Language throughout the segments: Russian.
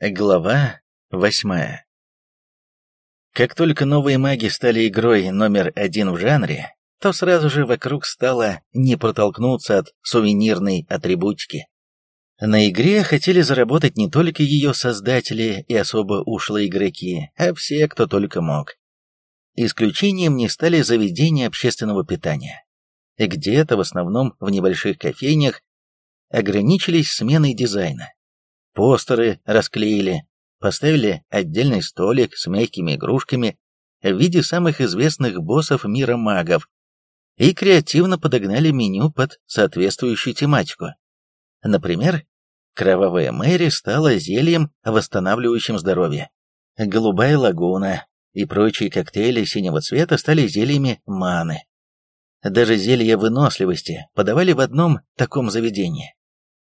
Глава восьмая Как только новые маги стали игрой номер один в жанре, то сразу же вокруг стало не протолкнуться от сувенирной атрибутики. На игре хотели заработать не только ее создатели и особо ушлые игроки, а все, кто только мог. Исключением не стали заведения общественного питания. Где-то, в основном в небольших кофейнях, ограничились сменой дизайна постеры расклеили, поставили отдельный столик с мягкими игрушками в виде самых известных боссов мира магов и креативно подогнали меню под соответствующую тематику. Например, кровавая Мэри стала зельем, восстанавливающим здоровье. Голубая лагуна и прочие коктейли синего цвета стали зельями маны. Даже зелья выносливости подавали в одном таком заведении.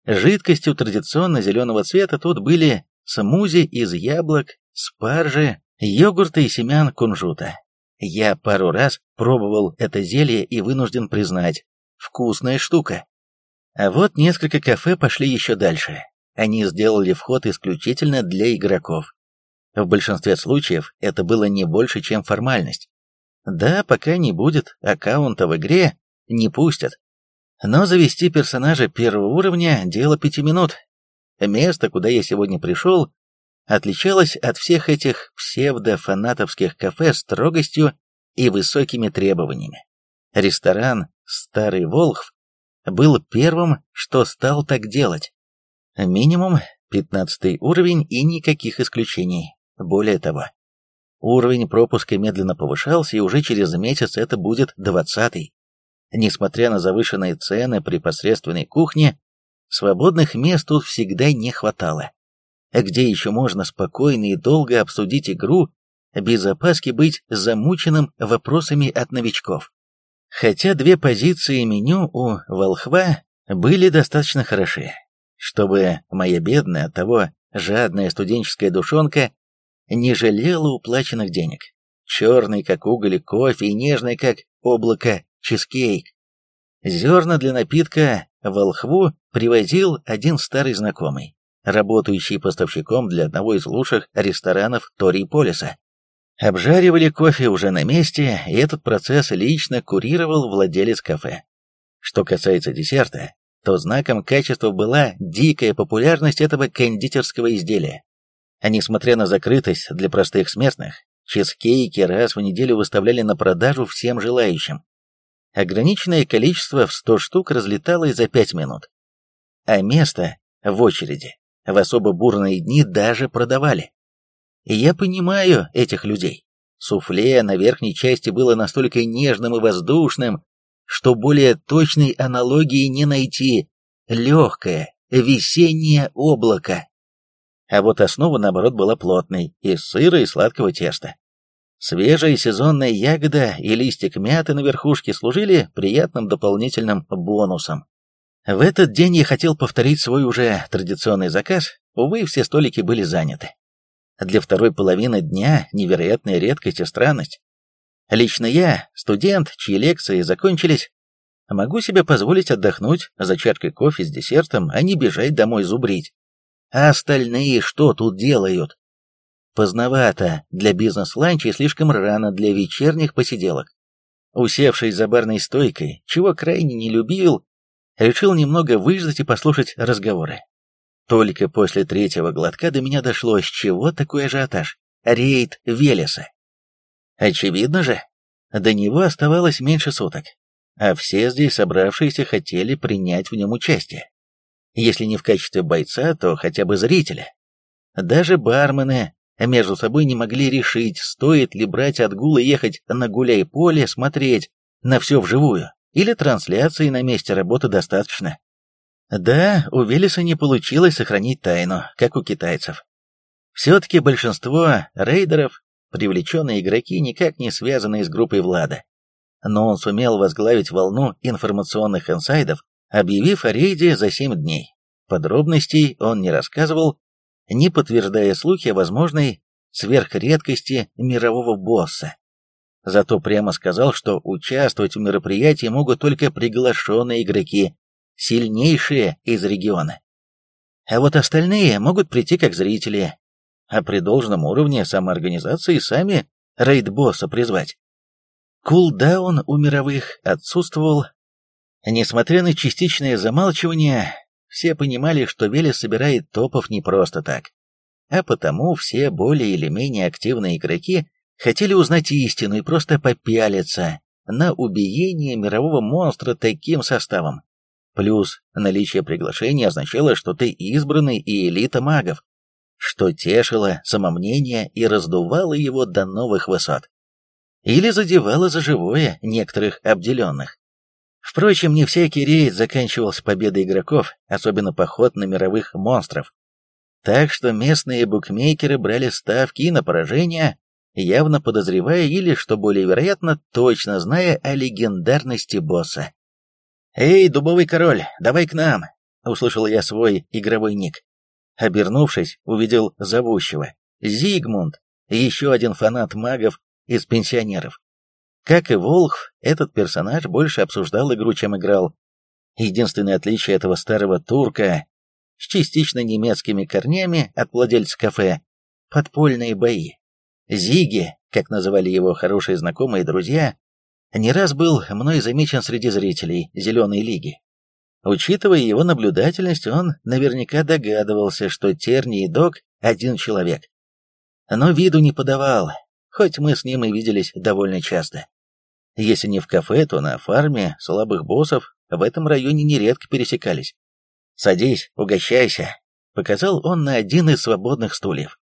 Жидкостью традиционно зеленого цвета тут были смузи из яблок, спаржи, йогурта и семян кунжута. Я пару раз пробовал это зелье и вынужден признать, вкусная штука. А вот несколько кафе пошли еще дальше. Они сделали вход исключительно для игроков. В большинстве случаев это было не больше, чем формальность. Да, пока не будет аккаунта в игре, не пустят. Но завести персонажа первого уровня – дело пяти минут. Место, куда я сегодня пришел, отличалось от всех этих псевдо-фанатовских кафе строгостью и высокими требованиями. Ресторан «Старый Волхв» был первым, что стал так делать. Минимум 15 уровень и никаких исключений. Более того, уровень пропуска медленно повышался, и уже через месяц это будет 20 -й. Несмотря на завышенные цены при посредственной кухне, свободных мест тут всегда не хватало. Где еще можно спокойно и долго обсудить игру, без опаски быть замученным вопросами от новичков? Хотя две позиции меню у Волхва были достаточно хороши, чтобы моя бедная, того жадная студенческая душонка не жалела уплаченных денег. Черный, как уголь, кофе и нежный, как облако, чизкейк. Зерна для напитка волхву привозил один старый знакомый, работающий поставщиком для одного из лучших ресторанов Ториполиса. Обжаривали кофе уже на месте, и этот процесс лично курировал владелец кафе. Что касается десерта, то знаком качества была дикая популярность этого кондитерского изделия. А несмотря на закрытость для простых смертных, чизкейки раз в неделю выставляли на продажу всем желающим. Ограниченное количество в 100 штук разлеталось за 5 минут. А место в очереди в особо бурные дни даже продавали. Я понимаю этих людей. Суфле на верхней части было настолько нежным и воздушным, что более точной аналогии не найти. Легкое, весеннее облако. А вот основа, наоборот, была плотной, из сыра и сладкого теста. Свежая сезонная ягода и листик мяты на верхушке служили приятным дополнительным бонусом. В этот день я хотел повторить свой уже традиционный заказ, увы, все столики были заняты. Для второй половины дня невероятная редкость и странность. Лично я, студент, чьи лекции закончились, могу себе позволить отдохнуть за чашкой кофе с десертом, а не бежать домой зубрить. А остальные что тут делают? Поздновато для бизнес-ланча и слишком рано для вечерних посиделок. Усевшись за барной стойкой, чего крайне не любил, решил немного выждать и послушать разговоры. Только после третьего глотка до меня дошло, с чего такой ажиотаж. Рейд Велеса. Очевидно же, до него оставалось меньше суток, а все здесь собравшиеся хотели принять в нем участие. Если не в качестве бойца, то хотя бы зрителя. Даже бармены между собой не могли решить, стоит ли брать отгул и ехать на гуляй-поле, смотреть на все вживую, или трансляции на месте работы достаточно. Да, у Велеса не получилось сохранить тайну, как у китайцев. Все-таки большинство рейдеров, привлеченные игроки, никак не связаны с группой Влада. Но он сумел возглавить волну информационных инсайдов, объявив о рейде за 7 дней. Подробностей он не рассказывал, не подтверждая слухи о возможной сверхредкости мирового босса. Зато прямо сказал, что участвовать в мероприятии могут только приглашенные игроки, сильнейшие из региона. А вот остальные могут прийти как зрители, а при должном уровне самоорганизации сами рейд-босса призвать. Кулдаун у мировых отсутствовал. Несмотря на частичное замалчивание, все понимали, что Велес собирает топов не просто так. А потому все более или менее активные игроки хотели узнать истину и просто попялиться на убиение мирового монстра таким составом. Плюс наличие приглашения означало, что ты избранный и элита магов, что тешило самомнение и раздувало его до новых высот. Или задевало за живое некоторых обделенных. Впрочем, не всякий рейд заканчивался победой игроков, особенно поход на мировых монстров. Так что местные букмекеры брали ставки на поражение, явно подозревая или, что более вероятно, точно зная о легендарности босса. «Эй, дубовый король, давай к нам!» — услышал я свой игровой ник. Обернувшись, увидел зовущего. Зигмунд, еще один фанат магов из пенсионеров. Как и Волхв, этот персонаж больше обсуждал игру, чем играл. Единственное отличие этого старого турка с частично немецкими корнями от владельца кафе – подпольные бои. Зиги, как называли его хорошие знакомые и друзья, не раз был мной замечен среди зрителей Зеленой Лиги. Учитывая его наблюдательность, он наверняка догадывался, что Терни и Док – один человек. Но виду не подавал, хоть мы с ним и виделись довольно часто. Если не в кафе, то на фарме слабых боссов в этом районе нередко пересекались. «Садись, угощайся», — показал он на один из свободных стульев.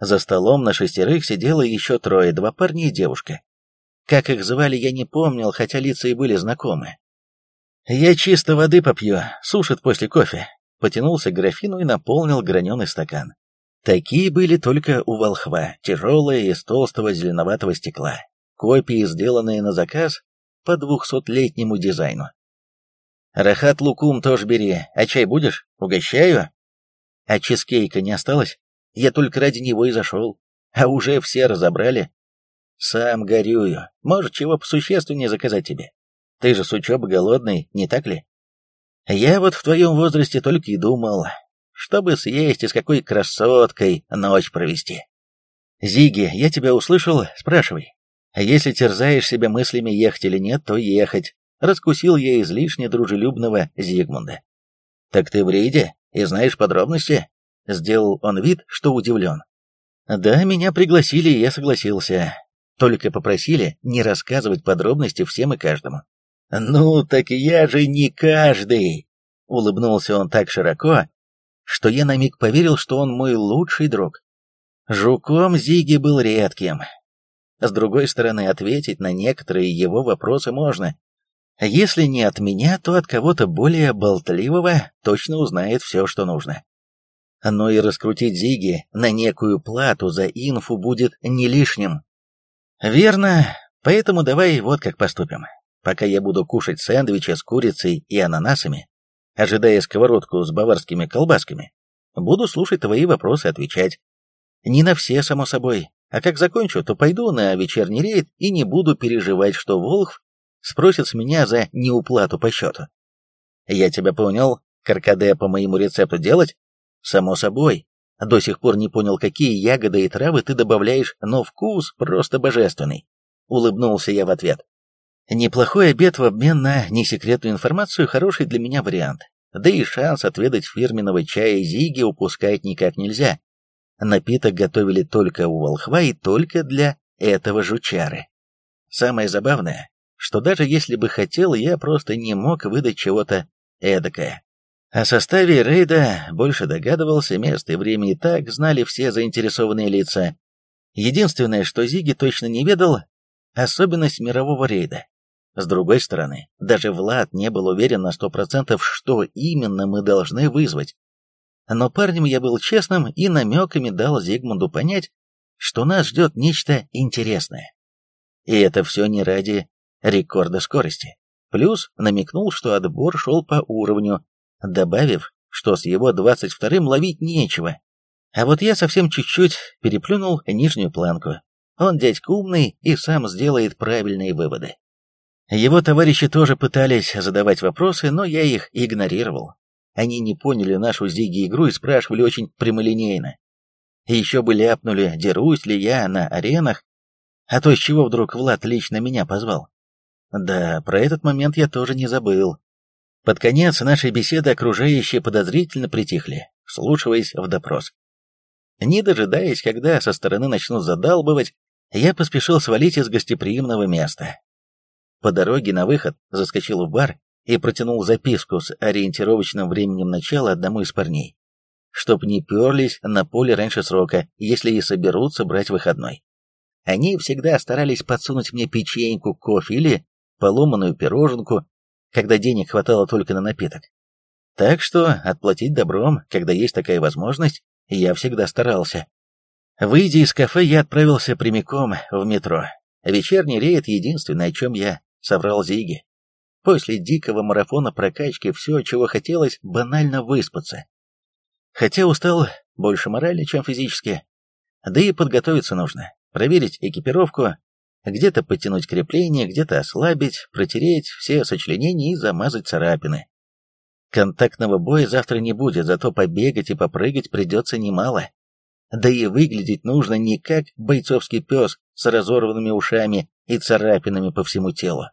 За столом на шестерых сидело еще трое, два парня и девушка. Как их звали, я не помнил, хотя лица и были знакомы. «Я чисто воды попью, сушит после кофе», — потянулся к графину и наполнил граненый стакан. Такие были только у волхва, тяжелые из толстого зеленоватого стекла, копии, сделанные на заказ по двухсотлетнему дизайну. «Рахат лукум тоже бери, а чай будешь? Угощаю?» «А чизкейка не осталось?» Я только ради него и зашел. А уже все разобрали. Сам горюю. Может, чего посущественнее заказать тебе? Ты же с учебы голодный, не так ли? Я вот в твоем возрасте только и думал, чтобы съесть и с какой красоткой ночь провести. Зиги, я тебя услышал, спрашивай. Если терзаешь себя мыслями ехать или нет, то ехать. Раскусил я излишне дружелюбного Зигмунда. Так ты в рейде и знаешь подробности? Сделал он вид, что удивлен. Да, меня пригласили, и я согласился. Только попросили не рассказывать подробности всем и каждому. «Ну, так я же не каждый!» Улыбнулся он так широко, что я на миг поверил, что он мой лучший друг. Жуком Зиги был редким. С другой стороны, ответить на некоторые его вопросы можно. Если не от меня, то от кого-то более болтливого точно узнает все, что нужно но и раскрутить Зиги на некую плату за инфу будет не лишним. Верно, поэтому давай вот как поступим. Пока я буду кушать сэндвичи с курицей и ананасами, ожидая сковородку с баварскими колбасками, буду слушать твои вопросы и отвечать. Не на все, само собой, а как закончу, то пойду на вечерний рейд и не буду переживать, что Волхв спросит с меня за неуплату по счету. Я тебя понял, каркаде по моему рецепту делать? Само собой. До сих пор не понял, какие ягоды и травы ты добавляешь, но вкус просто божественный. Улыбнулся я в ответ. Неплохой обед в обмен на несекретную информацию – хороший для меня вариант. Да и шанс отведать фирменного чая Зиги упускать никак нельзя. Напиток готовили только у волхва и только для этого жучары. Самое забавное, что даже если бы хотел, я просто не мог выдать чего-то эдакое. О составе рейда больше догадывался, место и время и так знали все заинтересованные лица. Единственное, что Зиги точно не ведал, особенность мирового рейда. С другой стороны, даже Влад не был уверен на сто процентов, что именно мы должны вызвать. Но парнем я был честным и намеками дал Зигмунду понять, что нас ждет нечто интересное. И это все не ради рекорда скорости. Плюс намекнул, что отбор шел по уровню, добавив, что с его двадцать вторым ловить нечего. А вот я совсем чуть-чуть переплюнул нижнюю планку. Он дядька умный и сам сделает правильные выводы. Его товарищи тоже пытались задавать вопросы, но я их игнорировал. Они не поняли нашу Зиги игру и спрашивали очень прямолинейно. Еще бы ляпнули, дерусь ли я на аренах, а то с чего вдруг Влад лично меня позвал. Да, про этот момент я тоже не забыл. Под конец нашей беседы окружающие подозрительно притихли, вслушиваясь в допрос. Не дожидаясь, когда со стороны начнут задалбывать, я поспешил свалить из гостеприимного места. По дороге на выход заскочил в бар и протянул записку с ориентировочным временем начала одному из парней, чтоб не перлись на поле раньше срока, если и соберутся брать выходной. Они всегда старались подсунуть мне печеньку, кофе или поломанную пироженку, когда денег хватало только на напиток. Так что отплатить добром, когда есть такая возможность, я всегда старался. Выйдя из кафе, я отправился прямиком в метро. Вечерний рейд — единственное, о чем я соврал Зиги. После дикого марафона прокачки все, чего хотелось, банально выспаться. Хотя устал больше морально, чем физически. Да и подготовиться нужно. Проверить экипировку, где-то подтянуть крепление, где-то ослабить, протереть все сочленения и замазать царапины. Контактного боя завтра не будет, зато побегать и попрыгать придется немало. Да и выглядеть нужно не как бойцовский пес с разорванными ушами и царапинами по всему телу.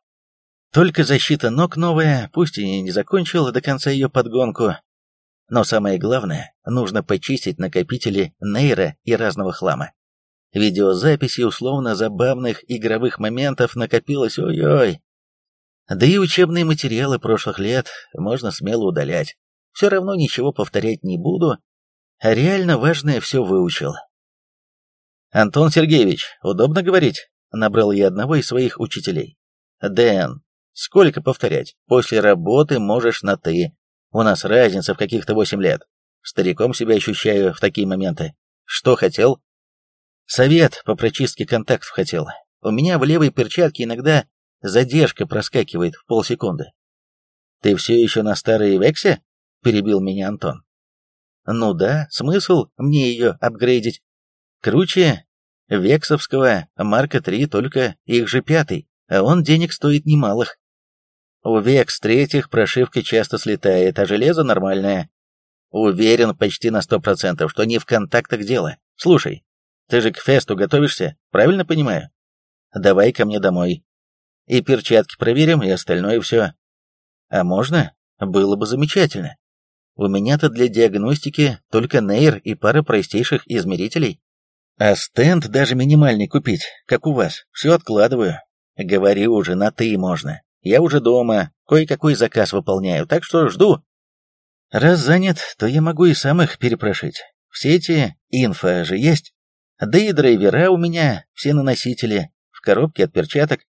Только защита ног новая, пусть и не закончил до конца ее подгонку. Но самое главное, нужно почистить накопители нейра и разного хлама. Видеозаписи условно забавных игровых моментов накопилось ой-ой. Да и учебные материалы прошлых лет можно смело удалять. Все равно ничего повторять не буду, а реально важное все выучил. «Антон Сергеевич, удобно говорить?» — набрал я одного из своих учителей. «Дэн, сколько повторять? После работы можешь на «ты». У нас разница в каких-то восемь лет. Стариком себя ощущаю в такие моменты. Что хотел?» «Совет по прочистке контактов хотел. У меня в левой перчатке иногда задержка проскакивает в полсекунды». «Ты все еще на старой вексе?» — перебил меня Антон. Ну да, смысл мне ее апгрейдить. Круче Вексовского Марка 3, только их же пятый, а он денег стоит немалых. У Векс третьих прошивка часто слетает, а железо нормальное. Уверен почти на сто процентов, что не в контактах дело. Слушай, ты же к фесту готовишься, правильно понимаю? Давай ко мне домой. И перчатки проверим, и остальное все. А можно? Было бы замечательно. У меня-то для диагностики только нейр и пара простейших измерителей. А стенд даже минимальный купить, как у вас, все откладываю. Говори уже, на «ты» можно. Я уже дома, кое-какой заказ выполняю, так что жду. Раз занят, то я могу и сам их перепрошить. В сети инфа же есть. Да и драйвера у меня, все на носителе, в коробке от перчаток.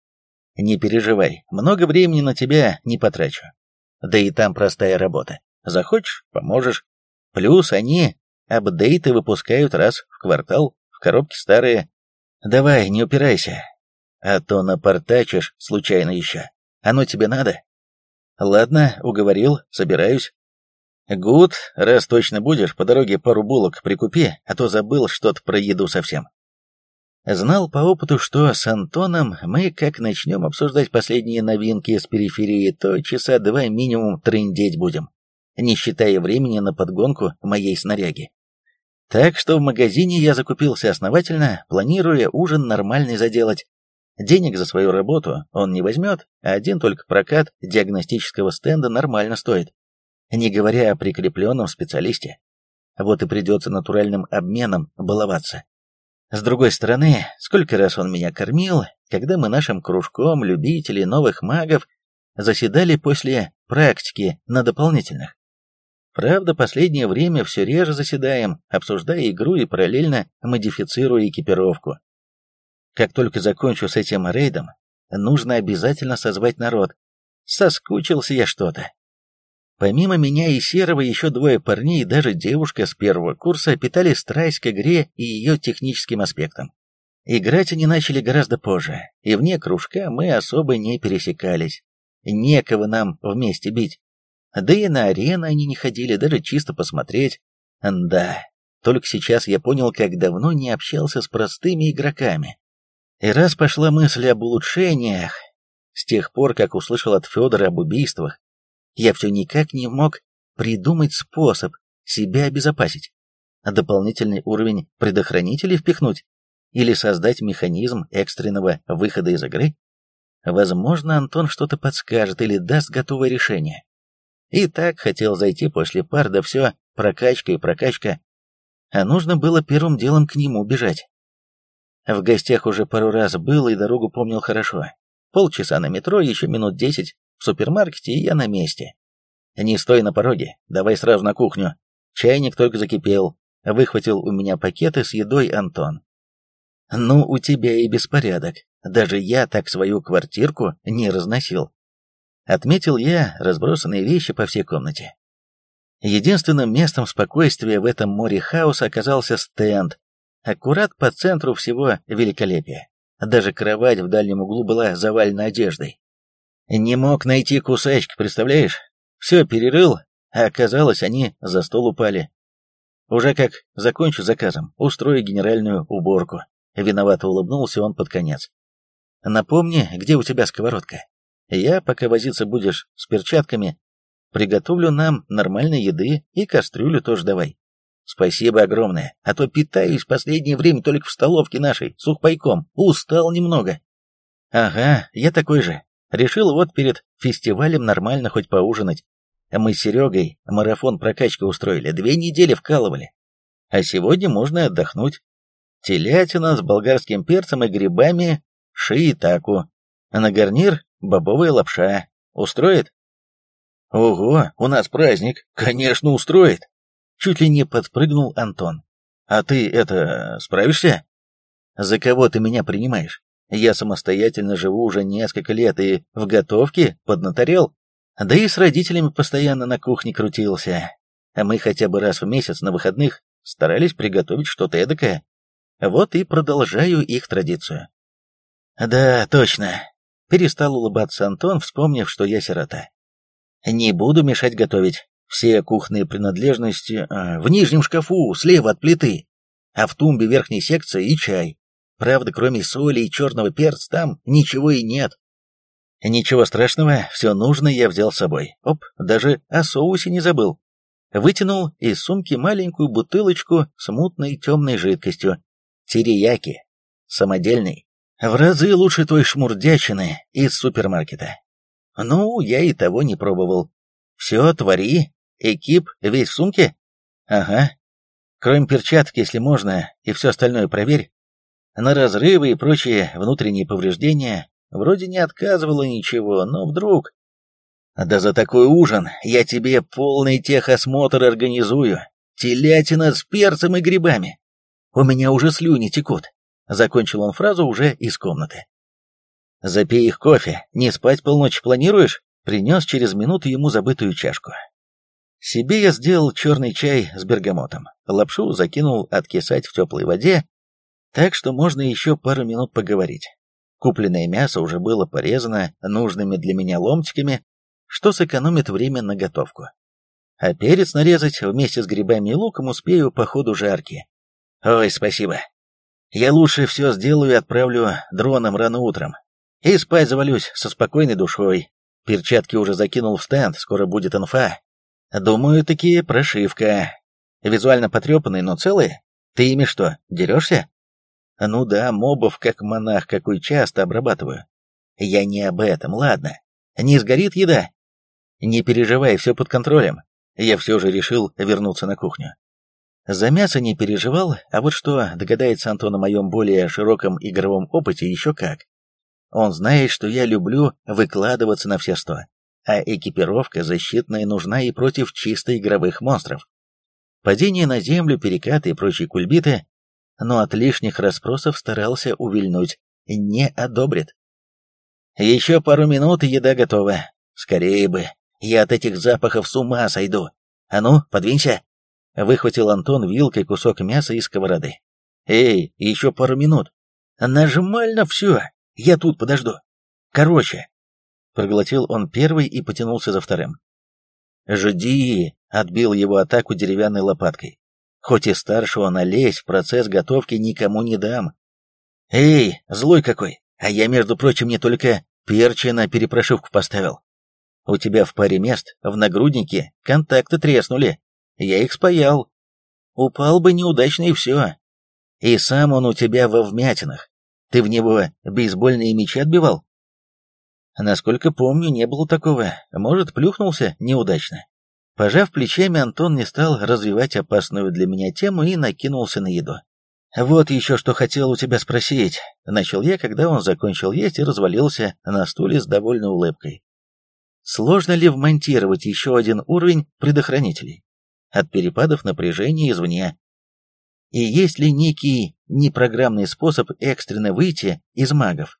Не переживай, много времени на тебя не потрачу. Да и там простая работа. Захочешь — поможешь. Плюс они апдейты выпускают раз в квартал, в коробке старые. Давай, не упирайся. А то напортачишь случайно еще. Оно тебе надо? Ладно, уговорил, собираюсь. Гуд, раз точно будешь, по дороге пару булок прикупи, а то забыл что-то про еду совсем. Знал по опыту, что с Антоном мы, как начнем обсуждать последние новинки с периферии, то часа два минимум трындеть будем не считая времени на подгонку моей снаряги. Так что в магазине я закупился основательно, планируя ужин нормальный заделать. Денег за свою работу он не возьмет, а один только прокат диагностического стенда нормально стоит. Не говоря о прикрепленном специалисте. Вот и придется натуральным обменом баловаться. С другой стороны, сколько раз он меня кормил, когда мы нашим кружком любителей новых магов заседали после практики на дополнительных. Правда, последнее время все реже заседаем, обсуждая игру и параллельно модифицируя экипировку. Как только закончу с этим рейдом, нужно обязательно созвать народ. Соскучился я что-то. Помимо меня и Серого, еще двое парней и даже девушка с первого курса питали страсть к игре и ее техническим аспектам. Играть они начали гораздо позже, и вне кружка мы особо не пересекались. Некого нам вместе бить. Да и на арены они не ходили, даже чисто посмотреть. Да, только сейчас я понял, как давно не общался с простыми игроками. И раз пошла мысль об улучшениях, с тех пор, как услышал от Федора об убийствах, я все никак не мог придумать способ себя обезопасить. Дополнительный уровень предохранителей впихнуть? Или создать механизм экстренного выхода из игры? Возможно, Антон что-то подскажет или даст готовое решение. И так хотел зайти после пар, да все, прокачка и прокачка. А нужно было первым делом к нему бежать. В гостях уже пару раз был и дорогу помнил хорошо. Полчаса на метро, еще минут десять в супермаркете, и я на месте. Не стой на пороге, давай сразу на кухню. Чайник только закипел. Выхватил у меня пакеты с едой Антон. Ну, у тебя и беспорядок. Даже я так свою квартирку не разносил. Отметил я разбросанные вещи по всей комнате. Единственным местом спокойствия в этом море хаоса оказался стенд, аккурат по центру всего великолепия. Даже кровать в дальнем углу была завалена одеждой. Не мог найти кусачки, представляешь? Все перерыл, а оказалось, они за стол упали. Уже как закончу заказом, устрою генеральную уборку. Виновато улыбнулся он под конец. Напомни, где у тебя сковородка? Я, пока возиться будешь с перчатками, приготовлю нам нормальной еды и кастрюлю тоже давай. Спасибо огромное, а то питаюсь последнее время только в столовке нашей, сухпайком, устал немного. Ага, я такой же. Решил вот перед фестивалем нормально хоть поужинать. Мы с Серегой марафон прокачки устроили, две недели вкалывали. А сегодня можно отдохнуть. Телятина с болгарским перцем и грибами шиитаку. А на гарнир бобовая лапша. Устроит? Ого, у нас праздник. Конечно, устроит. Чуть ли не подпрыгнул Антон. А ты это справишься? За кого ты меня принимаешь? Я самостоятельно живу уже несколько лет и в готовке поднаторел. Да и с родителями постоянно на кухне крутился. А мы хотя бы раз в месяц на выходных старались приготовить что-то эдакое. Вот и продолжаю их традицию. Да, точно. Перестал улыбаться Антон, вспомнив, что я сирота. Не буду мешать готовить. Все кухонные принадлежности а, в нижнем шкафу, слева от плиты. А в тумбе верхней секции и чай. Правда, кроме соли и черного перца, там ничего и нет. Ничего страшного, все нужное я взял с собой. Оп, даже о соусе не забыл. Вытянул из сумки маленькую бутылочку с мутной темной жидкостью. Терияки. Самодельный. В разы лучше той шмурдячины из супермаркета. Ну, я и того не пробовал. Все, твори. Экип весь в сумке? Ага. Кроме перчатки, если можно, и все остальное проверь. На разрывы и прочие внутренние повреждения вроде не отказывало ничего, но вдруг... Да за такой ужин я тебе полный техосмотр организую. Телятина с перцем и грибами. У меня уже слюни текут. Закончил он фразу уже из комнаты. Запей их кофе. Не спать полночь планируешь? Принес через минуту ему забытую чашку. Себе я сделал черный чай с бергамотом. Лапшу закинул откисать в теплой воде, так что можно еще пару минут поговорить. Купленное мясо уже было порезано нужными для меня ломтиками, что сэкономит время на готовку. А перец нарезать вместе с грибами и луком успею по ходу жарки. Ой, спасибо. Я лучше все сделаю и отправлю дроном рано утром. И спать завалюсь со спокойной душой. Перчатки уже закинул в стенд, скоро будет инфа. Думаю, такие прошивка. Визуально потрепанные, но целые. Ты ими что, дерешься? Ну да, мобов как монах какой часто обрабатываю. Я не об этом, ладно. Не сгорит еда? Не переживай, все под контролем. Я все же решил вернуться на кухню. За мясо не переживал, а вот что догадается Антон о моем более широком игровом опыте еще как. Он знает, что я люблю выкладываться на все сто, а экипировка защитная нужна и против чисто игровых монстров. Падение на землю, перекаты и прочие кульбиты но от лишних расспросов старался увильнуть. Не одобрит. Еще пару минут, и еда готова. Скорее бы. Я от этих запахов с ума сойду. А ну, подвинься. Выхватил Антон вилкой кусок мяса из сковороды. Эй, еще пару минут. Нажимально все. Я тут подожду. Короче. Проглотил он первый и потянулся за вторым. «Жди!» — отбил его атаку деревянной лопаткой. Хоть и старшего налезть в процесс готовки никому не дам. Эй, злой какой, а я, между прочим, не только перчи на перепрошивку поставил. У тебя в паре мест, в нагруднике, контакты треснули. Я их спаял. Упал бы неудачно и все. И сам он у тебя во вмятинах. Ты в него бейсбольные мячи отбивал? Насколько помню, не было такого. Может, плюхнулся неудачно. Пожав плечами, Антон не стал развивать опасную для меня тему и накинулся на еду. «Вот еще что хотел у тебя спросить», — начал я, когда он закончил есть и развалился на стуле с довольной улыбкой. «Сложно ли вмонтировать еще один уровень предохранителей от перепадов напряжения извне? И есть ли некий непрограммный способ экстренно выйти из магов?»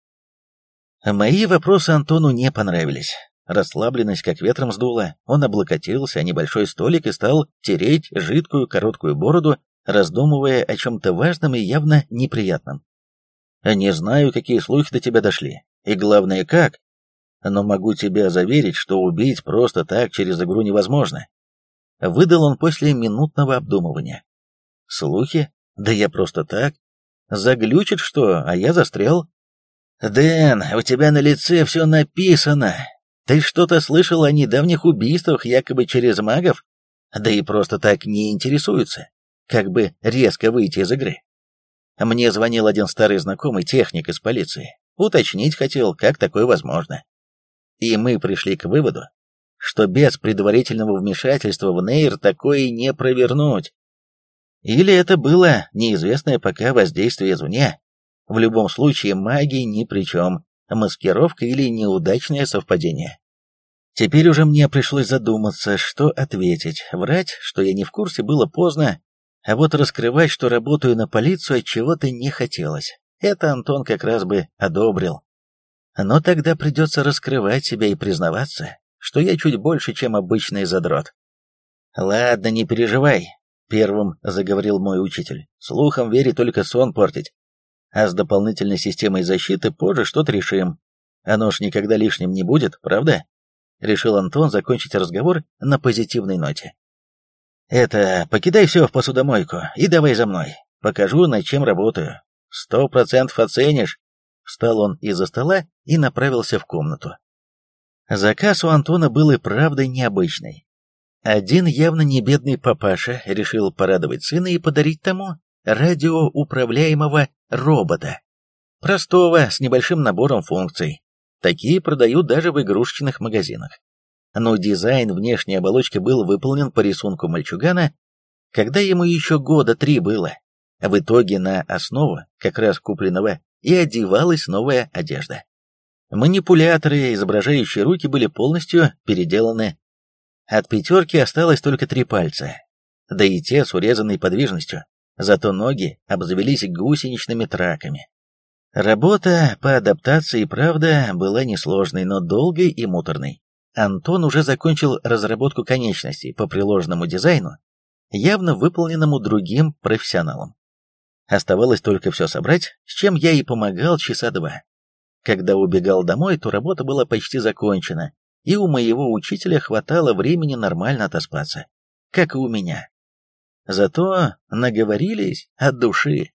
Мои вопросы Антону не понравились. Расслабленность как ветром сдула, он облокотился о небольшой столик и стал тереть жидкую короткую бороду, раздумывая о чем-то важном и явно неприятном. «Не знаю, какие слухи до тебя дошли, и главное, как, но могу тебя заверить, что убить просто так через игру невозможно». Выдал он после минутного обдумывания. «Слухи? Да я просто так. Заглючит что, а я застрял». «Дэн, у тебя на лице все написано. Ты что-то слышал о недавних убийствах якобы через магов? Да и просто так не интересуются как бы резко выйти из игры. Мне звонил один старый знакомый техник из полиции. Уточнить хотел, как такое возможно. И мы пришли к выводу, что без предварительного вмешательства в Нейр такое не провернуть. Или это было неизвестное пока воздействие извне. В любом случае магия ни при чем, маскировка или неудачное совпадение. Теперь уже мне пришлось задуматься, что ответить. Врать, что я не в курсе, было поздно, а вот раскрывать, что работаю на полицию, от чего-то не хотелось. Это Антон как раз бы одобрил. Но тогда придется раскрывать себя и признаваться, что я чуть больше, чем обычный задрот. «Ладно, не переживай», — первым заговорил мой учитель. «Слухом верить только сон портить. А с дополнительной системой защиты позже что-то решим. Оно ж никогда лишним не будет, правда?» Решил Антон закончить разговор на позитивной ноте. Это, покидай все в посудомойку и давай за мной. Покажу, над чем работаю. Сто процентов оценишь. Встал он из-за стола и направился в комнату. Заказ у Антона был и правда необычный. Один явно не бедный папаша решил порадовать сына и подарить тому радиоуправляемого робота. Простого, с небольшим набором функций. Такие продают даже в игрушечных магазинах но дизайн внешней оболочки был выполнен по рисунку мальчугана, когда ему еще года три было. В итоге на основу, как раз купленного, и одевалась новая одежда. Манипуляторы, изображающие руки, были полностью переделаны. От пятерки осталось только три пальца, да и те с урезанной подвижностью, зато ноги обзавелись гусеничными траками. Работа по адаптации, правда, была несложной, но долгой и муторной. Антон уже закончил разработку конечностей по приложенному дизайну, явно выполненному другим профессионалом. Оставалось только все собрать, с чем я и помогал часа два. Когда убегал домой, то работа была почти закончена, и у моего учителя хватало времени нормально отоспаться, как и у меня. Зато наговорились от души.